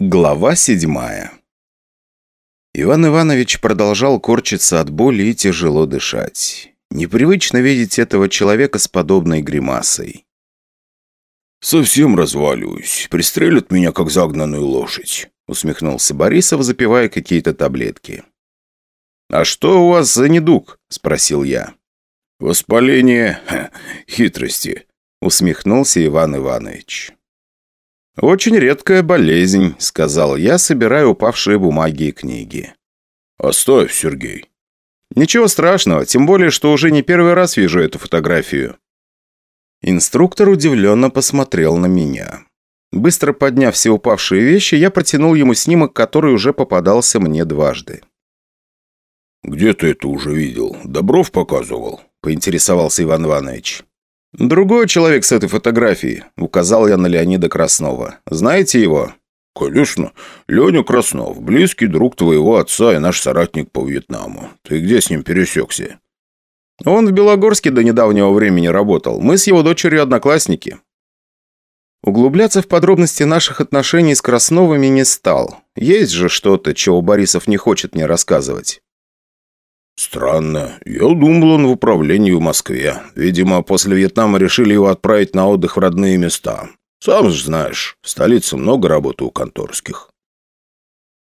Глава седьмая Иван Иванович продолжал корчиться от боли и тяжело дышать. Непривычно видеть этого человека с подобной гримасой. «Совсем разваливаюсь. Пристрелят меня, как загнанную лошадь», усмехнулся Борисов, запивая какие-то таблетки. «А что у вас за недуг?» – спросил я. «Воспаление хитрости», – усмехнулся Иван Иванович. «Очень редкая болезнь», — сказал я, собирая упавшие бумаги и книги. «Оставь, Сергей». «Ничего страшного, тем более, что уже не первый раз вижу эту фотографию». Инструктор удивленно посмотрел на меня. Быстро подняв все упавшие вещи, я протянул ему снимок, который уже попадался мне дважды. «Где ты это уже видел? Добров показывал?» – поинтересовался Иван Иванович. «Другой человек с этой фотографией», — указал я на Леонида Краснова. «Знаете его?» «Конечно. Леня Краснов, близкий друг твоего отца и наш соратник по Вьетнаму. Ты где с ним пересекся?» «Он в Белогорске до недавнего времени работал. Мы с его дочерью одноклассники». Углубляться в подробности наших отношений с Красновыми не стал. Есть же что-то, чего Борисов не хочет мне рассказывать. «Странно. Я думал, он в управлении в Москве. Видимо, после Вьетнама решили его отправить на отдых в родные места. Сам же знаешь, в столице много работы у конторских».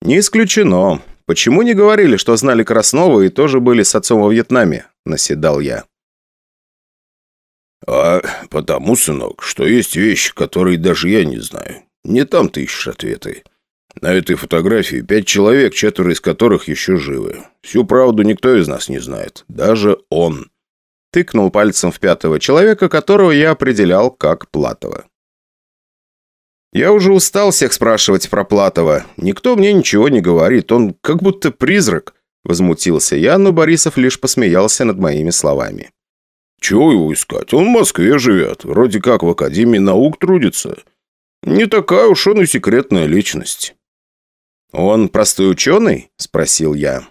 «Не исключено. Почему не говорили, что знали Краснова и тоже были с отцом во Вьетнаме?» – наседал я. «А потому, сынок, что есть вещи, которые даже я не знаю. Не там ты ищешь ответы. На этой фотографии пять человек, четверо из которых еще живы. Всю правду никто из нас не знает. Даже он. Тыкнул пальцем в пятого человека, которого я определял как Платова. Я уже устал всех спрашивать про Платова. Никто мне ничего не говорит. Он как будто призрак. Возмутился я, но Борисов лишь посмеялся над моими словами. «Чего его искать? Он в Москве живет. Вроде как в Академии наук трудится. Не такая уж он и секретная личность». «Он простой ученый?» – спросил я.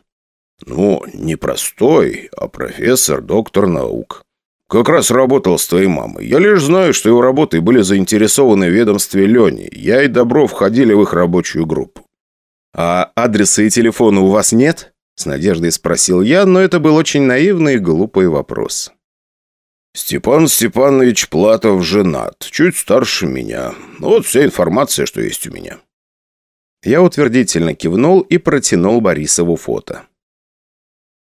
«Ну, не простой, а профессор, доктор наук. Как раз работал с твоей мамой. Я лишь знаю, что его работы были заинтересованы в ведомстве Лени. Я и Добров входили в их рабочую группу». «А адреса и телефона у вас нет?» – с надеждой спросил я, но это был очень наивный и глупый вопрос. «Степан Степанович Платов женат, чуть старше меня. Вот вся информация, что есть у меня». Я утвердительно кивнул и протянул Борисову фото.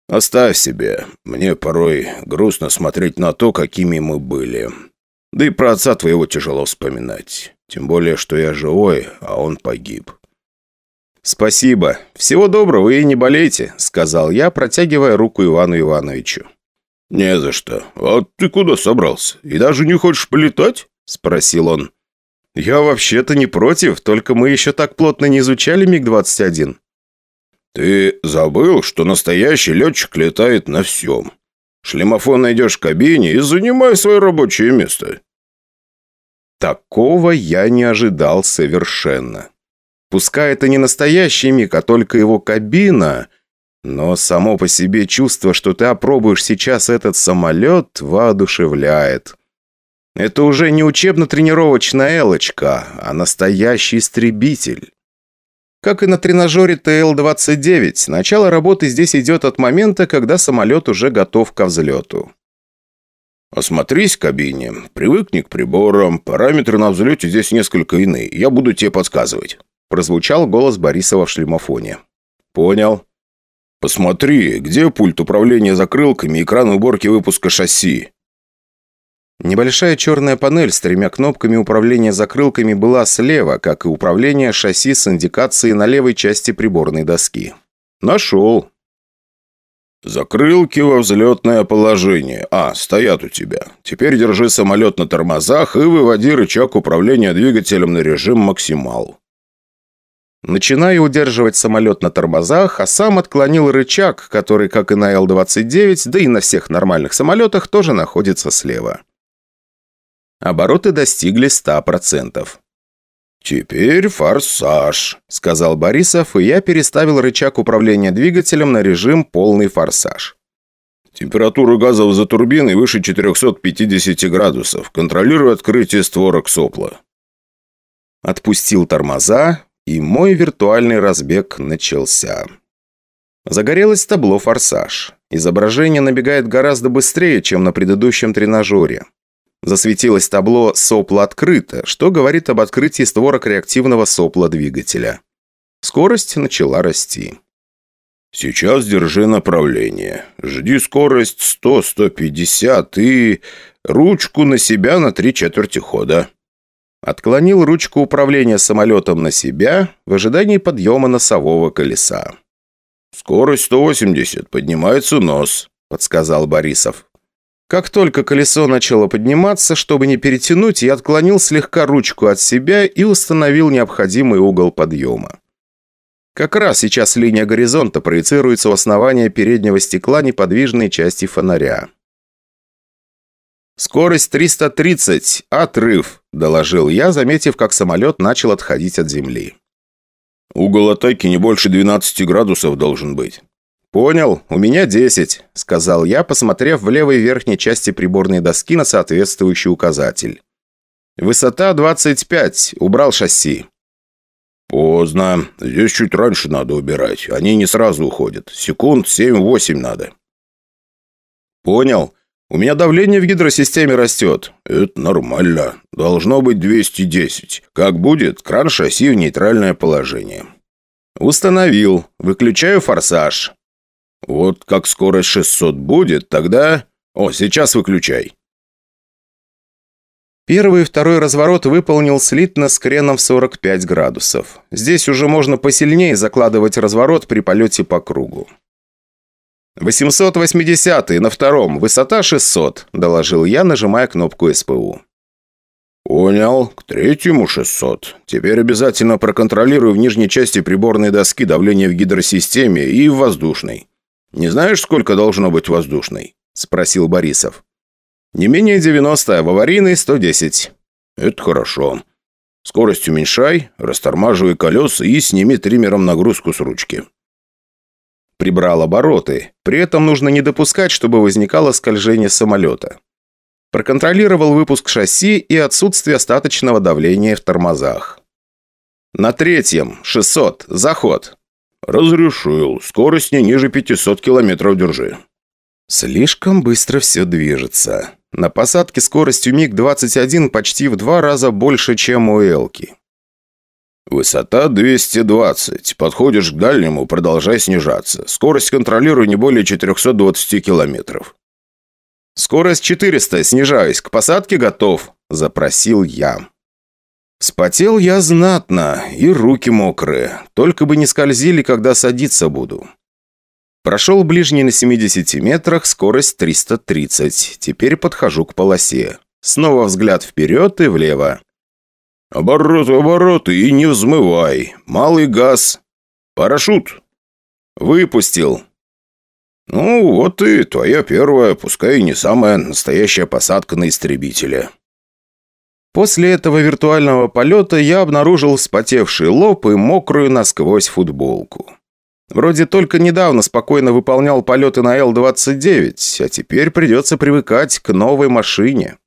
«Оставь себе. Мне порой грустно смотреть на то, какими мы были. Да и про отца твоего тяжело вспоминать. Тем более, что я живой, а он погиб». «Спасибо. Всего доброго и не болейте», — сказал я, протягивая руку Ивану Ивановичу. «Не за что. А ты куда собрался? И даже не хочешь полетать?» — спросил он. «Я вообще-то не против, только мы еще так плотно не изучали МиГ-21». «Ты забыл, что настоящий летчик летает на всем. Шлемофон найдешь в кабине и занимай свое рабочее место». Такого я не ожидал совершенно. Пускай это не настоящий МиГ, а только его кабина, но само по себе чувство, что ты опробуешь сейчас этот самолет, воодушевляет. Это уже не учебно-тренировочная «Элочка», а настоящий истребитель. Как и на тренажере ТЛ-29, начало работы здесь идет от момента, когда самолет уже готов ко взлету. «Осмотрись в кабине, привыкни к приборам, параметры на взлете здесь несколько иные, я буду тебе подсказывать», прозвучал голос Борисова в шлемофоне. «Понял». «Посмотри, где пульт управления закрылками экран уборки выпуска шасси?» Небольшая черная панель с тремя кнопками управления закрылками была слева, как и управление шасси с индикацией на левой части приборной доски. «Нашел». «Закрылки во взлетное положение. А, стоят у тебя. Теперь держи самолет на тормозах и выводи рычаг управления двигателем на режим «Максимал». Начинаю удерживать самолет на тормозах, а сам отклонил рычаг, который, как и на Л-29, да и на всех нормальных самолетах, тоже находится слева. Обороты достигли 100%. «Теперь форсаж», — сказал Борисов, и я переставил рычаг управления двигателем на режим «полный форсаж». «Температура газов за турбиной выше 450 градусов. Контролирую открытие створок сопла». Отпустил тормоза и мой виртуальный разбег начался. Загорелось табло «Форсаж». Изображение набегает гораздо быстрее, чем на предыдущем тренажере. Засветилось табло «Сопло открыто», что говорит об открытии створок реактивного сопла двигателя. Скорость начала расти. «Сейчас держи направление. Жди скорость 100-150 и ручку на себя на три четверти хода». Отклонил ручку управления самолетом на себя в ожидании подъема носового колеса. «Скорость 180, поднимается нос», — подсказал Борисов. Как только колесо начало подниматься, чтобы не перетянуть, я отклонил слегка ручку от себя и установил необходимый угол подъема. Как раз сейчас линия горизонта проецируется в основание переднего стекла неподвижной части фонаря. «Скорость 330, отрыв», – доложил я, заметив, как самолет начал отходить от земли. «Угол атаки не больше 12 градусов должен быть». «Понял, у меня 10», – сказал я, посмотрев в левой верхней части приборной доски на соответствующий указатель. «Высота 25, убрал шасси». «Поздно. Здесь чуть раньше надо убирать. Они не сразу уходят. Секунд 7-8 надо». «Понял. У меня давление в гидросистеме растет». «Это нормально. Должно быть 210. Как будет, кран шасси в нейтральное положение». «Установил. Выключаю форсаж». «Вот как скорость 600 будет, тогда...» «О, сейчас выключай». Первый и второй разворот выполнил слитно с креном в 45 градусов. Здесь уже можно посильнее закладывать разворот при полете по кругу. 880 на втором, высота 600, доложил я, нажимая кнопку СПУ. «Понял. К третьему 600. Теперь обязательно проконтролирую в нижней части приборной доски давление в гидросистеме и в воздушной. Не знаешь, сколько должно быть воздушной?» – спросил Борисов. Не менее 90, в аварийной 110. Это хорошо. Скорость уменьшай, растормаживай колеса и сними триммером нагрузку с ручки. Прибрал обороты. При этом нужно не допускать, чтобы возникало скольжение самолета. Проконтролировал выпуск шасси и отсутствие остаточного давления в тормозах. На третьем, 600, заход. Разрешил. Скорость не ниже 500 километров держи. Слишком быстро все движется. На посадке скоростью МиГ-21 почти в два раза больше, чем у Элки. Высота 220. Подходишь к дальнему, продолжай снижаться. Скорость контролирую не более 420 километров. «Скорость 400, снижаюсь. К посадке готов», – запросил я. Спотел я знатно, и руки мокрые. Только бы не скользили, когда садиться буду. Прошел ближний на 70 метрах, скорость 330. Теперь подхожу к полосе. Снова взгляд вперед и влево. «Обороты, обороты и не взмывай. Малый газ. Парашют». «Выпустил». «Ну, вот и твоя первая, пускай и не самая настоящая посадка на истребителе». После этого виртуального полета я обнаружил вспотевший лоб и мокрую насквозь футболку. Вроде только недавно спокойно выполнял полеты на Л-29, а теперь придется привыкать к новой машине.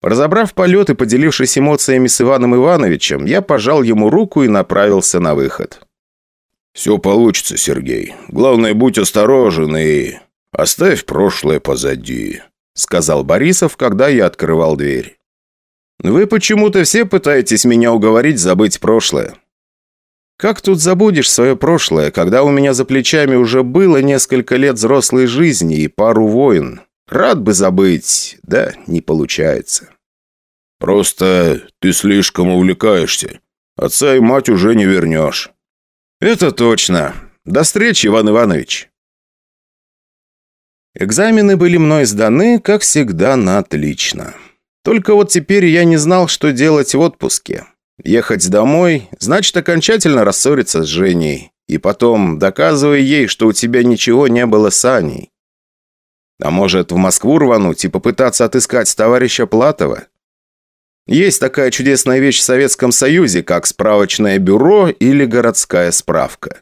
Разобрав полет и поделившись эмоциями с Иваном Ивановичем, я пожал ему руку и направился на выход. «Все получится, Сергей. Главное, будь осторожен и оставь прошлое позади», сказал Борисов, когда я открывал дверь. «Вы почему-то все пытаетесь меня уговорить забыть прошлое. Как тут забудешь свое прошлое, когда у меня за плечами уже было несколько лет взрослой жизни и пару войн? Рад бы забыть, да не получается. Просто ты слишком увлекаешься. Отца и мать уже не вернешь. Это точно. До встречи, Иван Иванович. Экзамены были мной сданы, как всегда, на отлично. Только вот теперь я не знал, что делать в отпуске. Ехать домой – значит окончательно рассориться с Женей. И потом доказывай ей, что у тебя ничего не было с Аней. А может, в Москву рвануть и попытаться отыскать товарища Платова? Есть такая чудесная вещь в Советском Союзе, как справочное бюро или городская справка.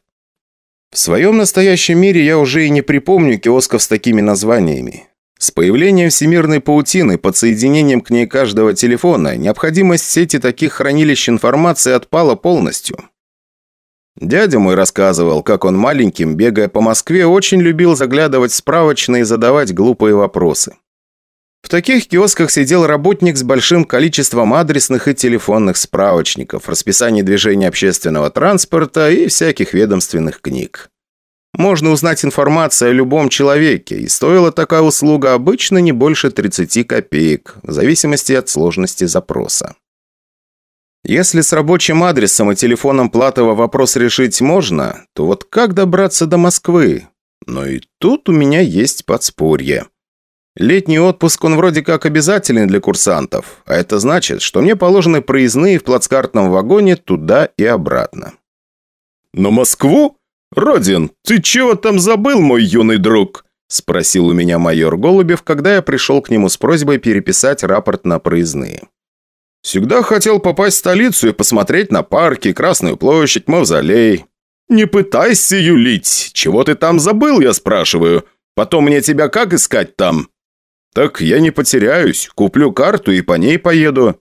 В своем настоящем мире я уже и не припомню киосков с такими названиями. С появлением всемирной паутины, подсоединением к ней каждого телефона, необходимость сети таких хранилищ информации отпала полностью. Дядя мой рассказывал, как он маленьким, бегая по Москве, очень любил заглядывать в справочные и задавать глупые вопросы. В таких киосках сидел работник с большим количеством адресных и телефонных справочников, расписаний движения общественного транспорта и всяких ведомственных книг. Можно узнать информацию о любом человеке, и стоила такая услуга обычно не больше 30 копеек, в зависимости от сложности запроса. Если с рабочим адресом и телефоном Платова вопрос решить можно, то вот как добраться до Москвы? Но и тут у меня есть подспорье. Летний отпуск, он вроде как обязателен для курсантов, а это значит, что мне положены проездные в плацкартном вагоне туда и обратно. «На Москву? Родин, ты чего там забыл, мой юный друг?» Спросил у меня майор Голубев, когда я пришел к нему с просьбой переписать рапорт на проездные. «Всегда хотел попасть в столицу и посмотреть на парки, Красную площадь, Мавзолей». «Не пытайся юлить! Чего ты там забыл, я спрашиваю? Потом мне тебя как искать там?» «Так я не потеряюсь. Куплю карту и по ней поеду».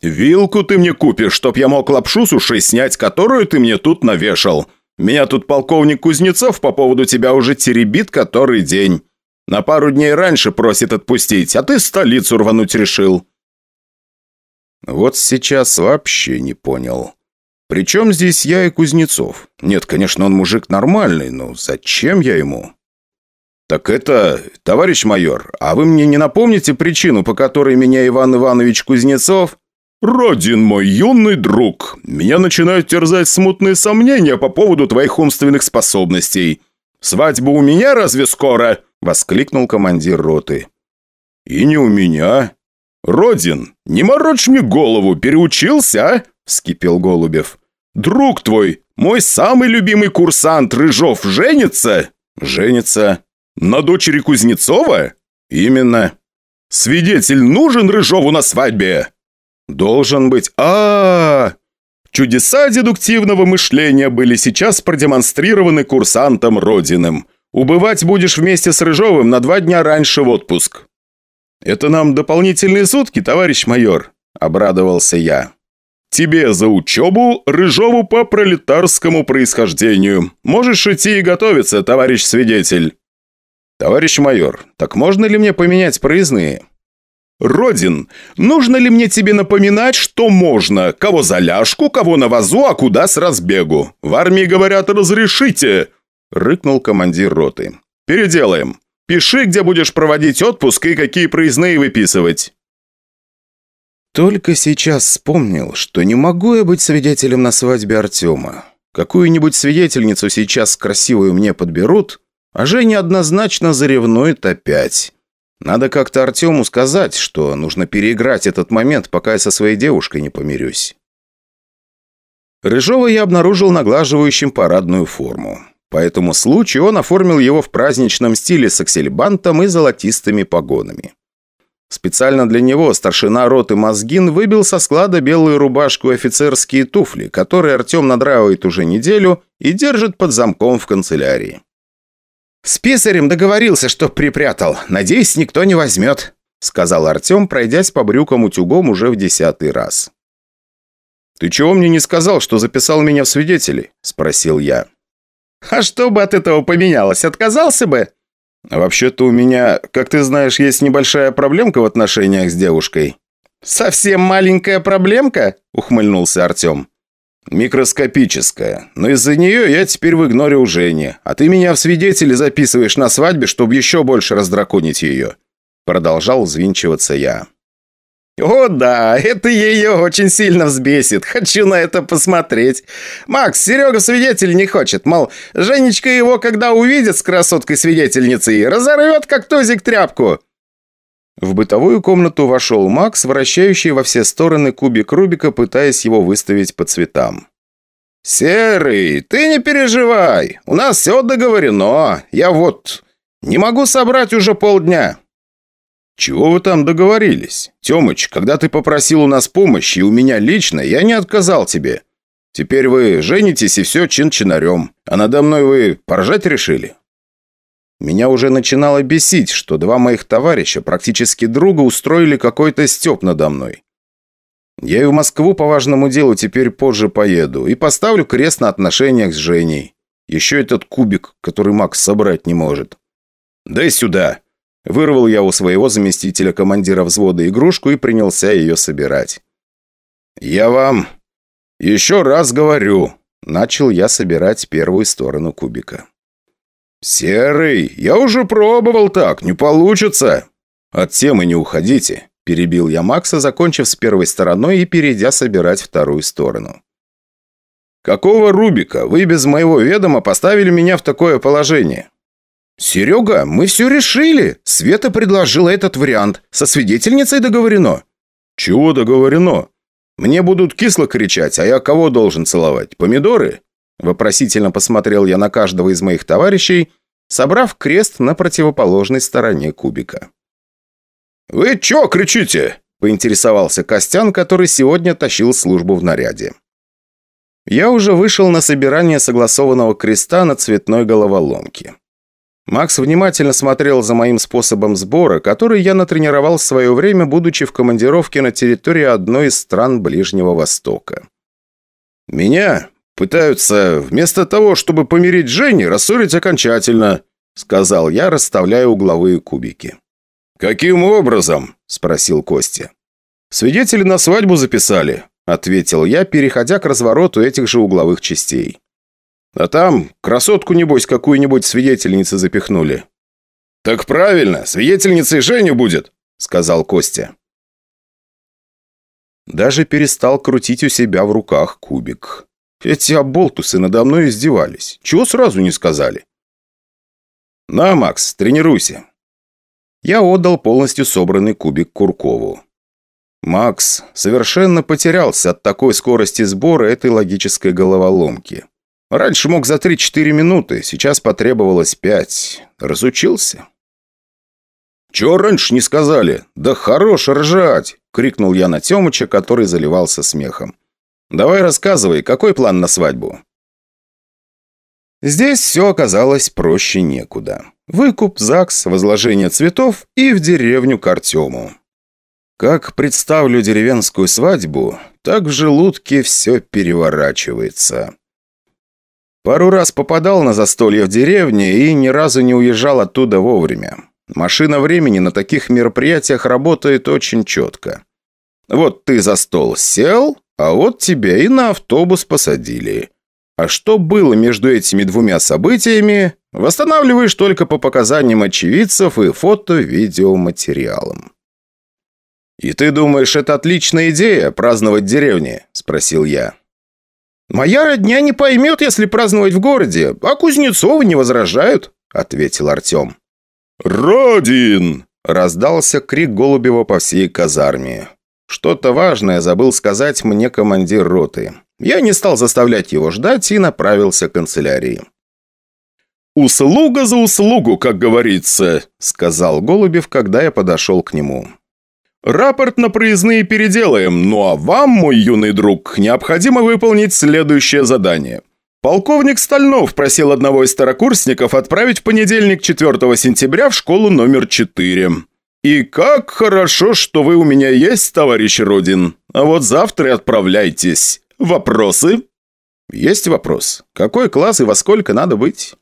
«Вилку ты мне купишь, чтоб я мог лапшу с ушей снять, которую ты мне тут навешал. Меня тут полковник Кузнецов по поводу тебя уже теребит который день. На пару дней раньше просит отпустить, а ты столицу рвануть решил». Вот сейчас вообще не понял. Причем здесь я и Кузнецов? Нет, конечно, он мужик нормальный, но зачем я ему? «Так это, товарищ майор, а вы мне не напомните причину, по которой меня Иван Иванович Кузнецов...» «Родин мой юный друг, меня начинают терзать смутные сомнения по поводу твоих умственных способностей. Свадьба у меня разве скоро?» — воскликнул командир роты. «И не у меня». «Родин, не морочь мне голову, переучился, а?» — вскипел Голубев. «Друг твой, мой самый любимый курсант Рыжов, женится?» «Женится». «На дочери Кузнецова?» «Именно». «Свидетель нужен Рыжову на свадьбе?» «Должен быть. а, -а, -а Чудеса дедуктивного мышления были сейчас продемонстрированы курсантом Родиным. Убывать будешь вместе с Рыжовым на два дня раньше в отпуск. «Это нам дополнительные сутки, товарищ майор», — обрадовался я. «Тебе за учебу, Рыжову по пролетарскому происхождению. Можешь идти и готовиться, товарищ свидетель». «Товарищ майор, так можно ли мне поменять проездные?» «Родин, нужно ли мне тебе напоминать, что можно? Кого за ляжку, кого на вазу, а куда с разбегу? В армии говорят, разрешите!» — рыкнул командир роты. «Переделаем. Пиши, где будешь проводить отпуск и какие проездные выписывать». Только сейчас вспомнил, что не могу я быть свидетелем на свадьбе Артема. Какую-нибудь свидетельницу сейчас красивую мне подберут, а Женя однозначно заревнует опять. Надо как-то Артему сказать, что нужно переиграть этот момент, пока я со своей девушкой не помирюсь. Рыжова я обнаружил наглаживающим парадную форму. По этому случаю он оформил его в праздничном стиле с аксельбантом и золотистыми погонами. Специально для него старшина роты Мозгин выбил со склада белую рубашку и офицерские туфли, которые Артем надраивает уже неделю и держит под замком в канцелярии. «С писарем договорился, что припрятал. Надеюсь, никто не возьмет», — сказал Артем, пройдясь по брюкам утюгом уже в десятый раз. «Ты чего мне не сказал, что записал меня в свидетели?» – спросил я. «А что бы от этого поменялось? Отказался бы?» «Вообще-то у меня, как ты знаешь, есть небольшая проблемка в отношениях с девушкой». «Совсем маленькая проблемка?» – ухмыльнулся Артем. «Микроскопическая. Но из-за нее я теперь в игноре у Жени. А ты меня в свидетели записываешь на свадьбе, чтобы еще больше раздраконить ее». Продолжал взвинчиваться я. «О да, это ее очень сильно взбесит. Хочу на это посмотреть. Макс, Серега свидетель не хочет. Мол, Женечка его, когда увидит с красоткой-свидетельницей, разорвет как тозик тряпку». В бытовую комнату вошел Макс, вращающий во все стороны кубик Рубика, пытаясь его выставить по цветам. «Серый, ты не переживай. У нас все договорено. Я вот не могу собрать уже полдня». «Чего вы там договорились? Темыч, когда ты попросил у нас помощи, и у меня лично, я не отказал тебе. Теперь вы женитесь, и все чин-чинарем. А надо мной вы поржать решили?» Меня уже начинало бесить, что два моих товарища, практически друга, устроили какой-то степ надо мной. Я и в Москву по важному делу теперь позже поеду и поставлю крест на отношениях с Женей. Еще этот кубик, который Макс собрать не может. Дай сюда!» Вырвал я у своего заместителя командира взвода игрушку и принялся ее собирать. «Я вам еще раз говорю», — начал я собирать первую сторону кубика. «Серый, я уже пробовал так, не получится!» «От темы не уходите», — перебил я Макса, закончив с первой стороной и перейдя собирать вторую сторону. «Какого Рубика? Вы без моего ведома поставили меня в такое положение?» «Серега, мы все решили. Света предложила этот вариант. Со свидетельницей договорено». «Чего договорено? Мне будут кисло кричать, а я кого должен целовать? Помидоры?» Вопросительно посмотрел я на каждого из моих товарищей, собрав крест на противоположной стороне кубика. «Вы чё кричите?» – поинтересовался Костян, который сегодня тащил службу в наряде. Я уже вышел на собирание согласованного креста на цветной головоломке. Макс внимательно смотрел за моим способом сбора, который я натренировал в свое время, будучи в командировке на территории одной из стран Ближнего Востока. «Меня пытаются, вместо того, чтобы помирить Женю, рассорить окончательно», сказал я, расставляя угловые кубики. «Каким образом?» – спросил Костя. «Свидетели на свадьбу записали», – ответил я, переходя к развороту этих же угловых частей. А там красотку, небось, какую-нибудь свидетельницы запихнули». «Так правильно, свидетельницей Женю будет», — сказал Костя. Даже перестал крутить у себя в руках кубик. Эти оболтусы надо мной издевались. Чего сразу не сказали? «На, Макс, тренируйся». Я отдал полностью собранный кубик Куркову. Макс совершенно потерялся от такой скорости сбора этой логической головоломки. Раньше мог за 3-4 минуты, сейчас потребовалось 5. Разучился. «Чего раньше не сказали? Да хорош ржать!» — крикнул я на Темыча, который заливался смехом. «Давай рассказывай, какой план на свадьбу?» Здесь все оказалось проще некуда. Выкуп, ЗАГС, возложение цветов и в деревню к Артему. Как представлю деревенскую свадьбу, так в желудке все переворачивается. Пару раз попадал на застолье в деревне и ни разу не уезжал оттуда вовремя. Машина времени на таких мероприятиях работает очень четко. Вот ты за стол сел, а вот тебя и на автобус посадили. А что было между этими двумя событиями, восстанавливаешь только по показаниям очевидцев и фото-видеоматериалам. «И ты думаешь, это отличная идея – праздновать в деревне?» – спросил я. «Моя родня не поймет, если праздновать в городе, а Кузнецовы не возражают», — ответил Артем. «Родин!» — раздался крик Голубева по всей казарме. Что-то важное забыл сказать мне командир роты. Я не стал заставлять его ждать и направился к канцелярии. «Услуга за услугу, как говорится», — сказал Голубев, когда я подошел к нему. Рапорт на проездные переделаем, ну а вам, мой юный друг, необходимо выполнить следующее задание. Полковник Стальнов просил одного из старокурсников отправить в понедельник 4 сентября в школу номер 4. И как хорошо, что вы у меня есть, товарищ Родин. А вот завтра отправляйтесь. Вопросы? Есть вопрос. Какой класс и во сколько надо быть?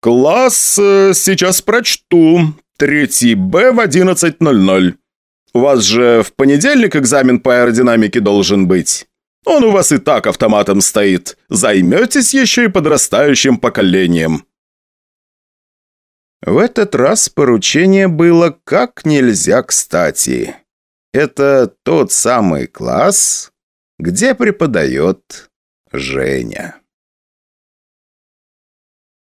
Класс э, сейчас прочту. Третий Б в 11.00. У вас же в понедельник экзамен по аэродинамике должен быть. Он у вас и так автоматом стоит. Займетесь еще и подрастающим поколением». В этот раз поручение было как нельзя кстати. Это тот самый класс, где преподает Женя.